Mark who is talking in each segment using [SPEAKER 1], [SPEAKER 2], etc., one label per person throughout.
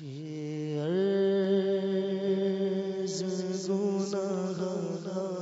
[SPEAKER 1] یہ گنا گناہ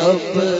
[SPEAKER 1] رب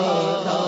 [SPEAKER 1] دادا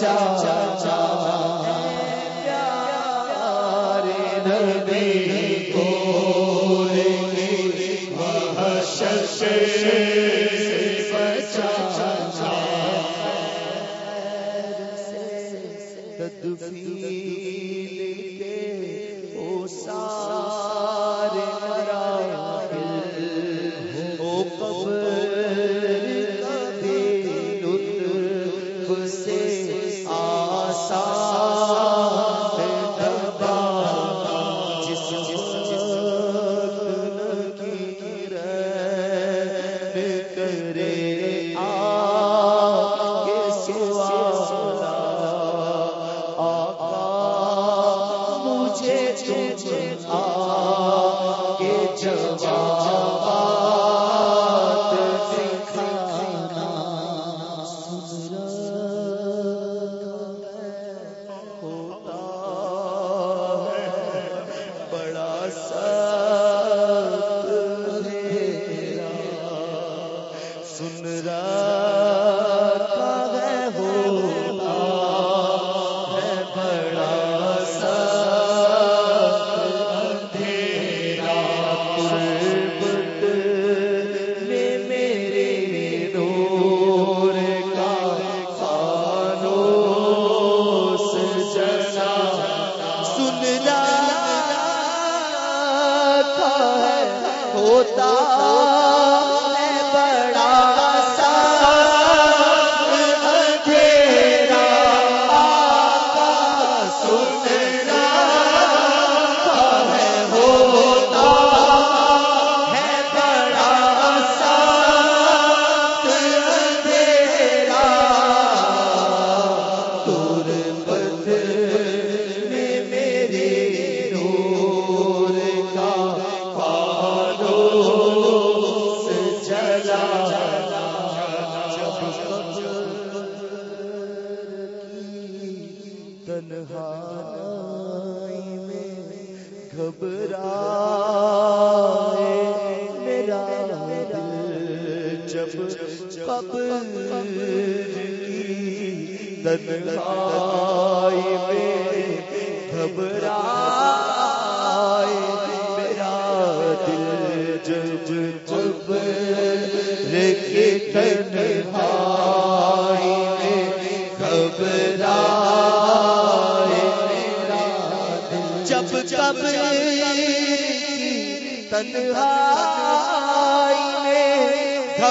[SPEAKER 1] چاچا آ کے جواب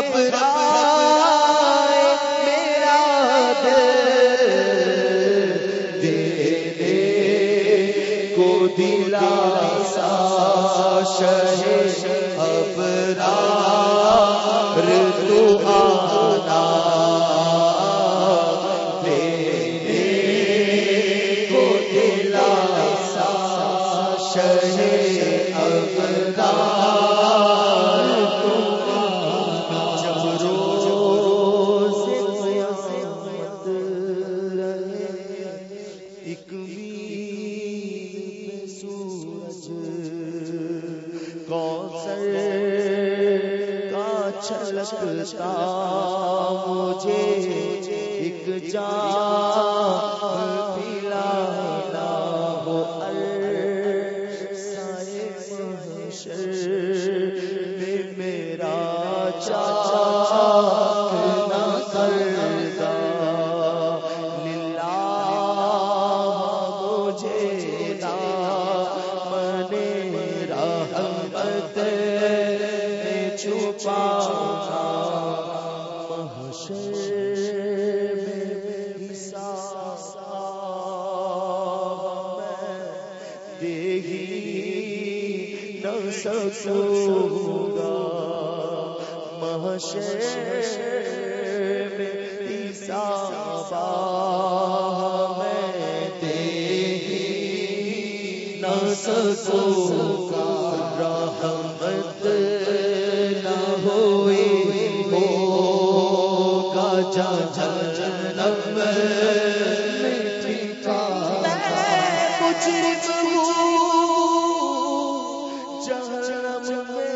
[SPEAKER 1] گھبرائے میرا دل دینے کو دلاسا شہ ابرار تو آ تکبیر سورج کوثر کا چھلکتا مجھے ایک جان محشر میں رحمت نہ ہوئی جا جنم میں کچھ جہنم میں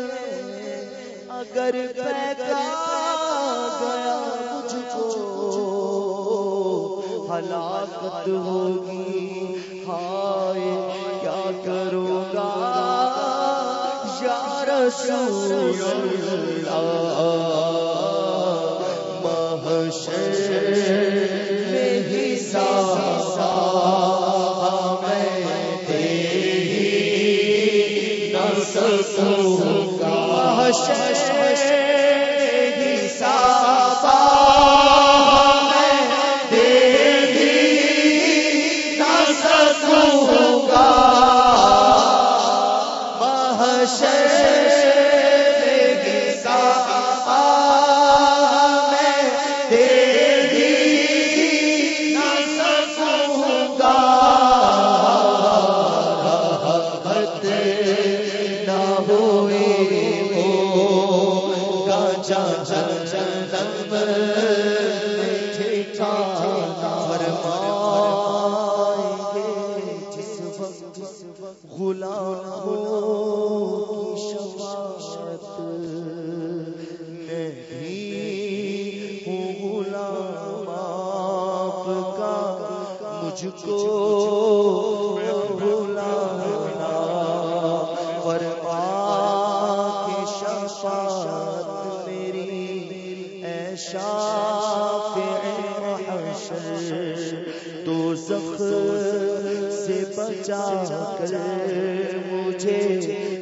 [SPEAKER 1] اگر پھینکا ہلاکت ہوگی۔ ہائے، کیا کروں گا؟ یا رسول اللہ، محشر میں حساب میں تیری نہ سکوں گا محشر حساب مجھ کو بلانا فرما شفاعت میری، اے شافع محشر تو زخ سے بچا کر مجھے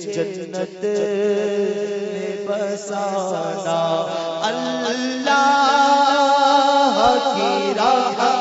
[SPEAKER 1] جنت میں بسانا۔ اللہ کی رحمت